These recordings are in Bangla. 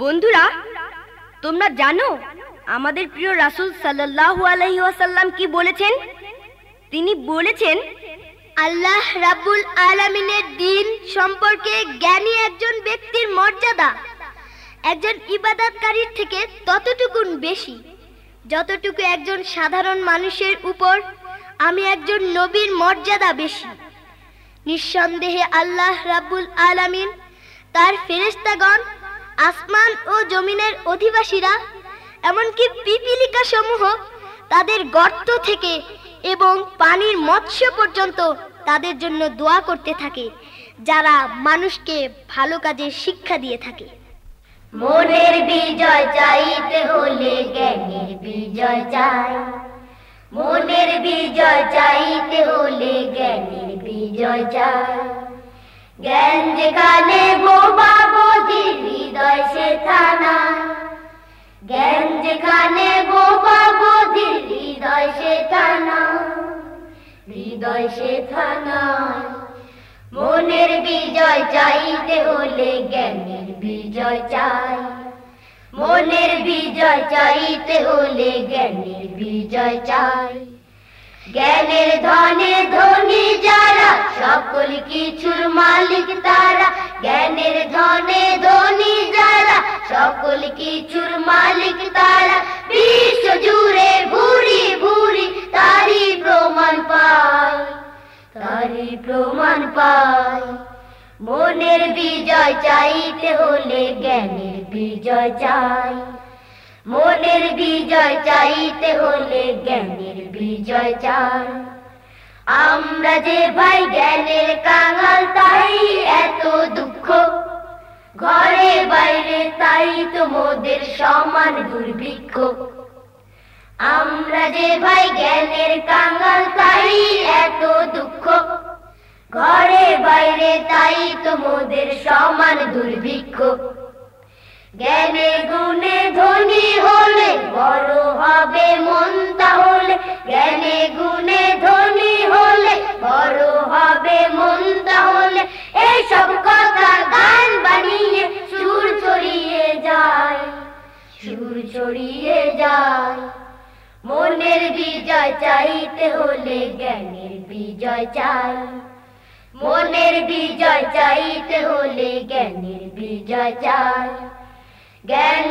বন্ধুরা, তোমরা জানো আমাদের প্রিয় রাসূল সাল্লাল্লাহু আলাইহি ওয়াসাল্লাম কি বলেছেন? তিনি বলেছেন, আল্লাহ রাব্বুল আলামিনের দিন সম্পর্কে জ্ঞানী একজন ব্যক্তির মর্যাদা। একজন ইবাদতকারীর থেকে ততটুকুন বেশি। যতটুকু একজন সাধারণ মানুষের উপর, আমি একজন নবীর মর্যাদা বেশি। নিঃসন্দেহে আল্লাহ রাব্বুল আলামিন তার ফেরেশতাগণ আসমান ও জমিনের অধিবাসীরা, এমনকি পিপিলিকা সমূহ তাদের গর্ত থেকে এবং পানির মৎস্য পর্যন্ত তাদের জন্য দোয়া করতে থাকে, যারা মানুষকে ভালো কাজের শিক্ষা দিয়ে থাকে। মনের বিজয় চাইতে হলে জ্ঞানের বিজয় চাই। মনের বিজয় চাইতে হলে জ্ঞানের বিজয় চাই। জ্ঞান যেখানে বোবা বধির হৃদয় সে থানা হৃদয় সে মনের বিজয় চাইতে হলে জ্ঞানের বিজয় চাই। মনের বিজয় চাইতে হলে জ্ঞানের বিজয় চাই। জ্ঞানের ধনে ধনী যারা, সকল কিছুর মালিক তারা। জ্ঞানের ধনে ধনী সকল কিছুর মালিক তারা। বিশ্ব জুড়ে ভুরি ভুরি তারি প্রমাণ পায় তারি প্রমাণ পায়। মনের বিজয় চাইতে হলে জ্ঞানের বিজয় চাই। মনের বিজয় চাইতে হলে জ্ঞানের বিজয় চাই। আমরা যে ভাই জ্ঞানের কাঙাল ঘরে বাইরে, তাই তো মোদের সমান দুর্ভিক্ষ। আমরা যে ভাই জ্ঞানের কাঙাল, তাই এত দুঃখ। ঘরে বাইরে, তাই তো মোদের সমান দুর্ভিক্ষ। জ্ঞানে গুণে ধনী হলে বড় হবে মন, তাহলে যায়। মনের বিজয় চাইতে হলে জ্ঞানের বিজয় চাই। মনের বিজয় চাইতে হলে জ্ঞানের বিজয় চাই। জ্ঞান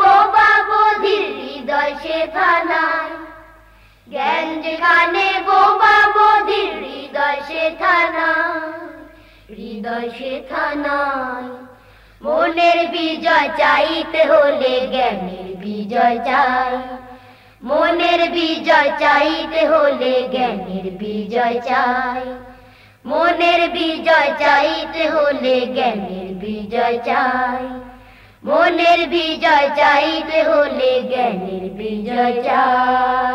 বোবা বধির হৃদয় জ্ঞান বোবা বধির হৃদয় হৃদয় মনের বিজয় চাইতে হলে জ্ঞানের বিজয় চাই। মনের বিজয় চাইতে হলে জ্ঞানের বিজয় চাই। মনের বিজয় চাইতে হলে জ্ঞানের বিজয় চাই। মনের বিজয় চাইতে হলে জ্ঞানের বিজয় চাই।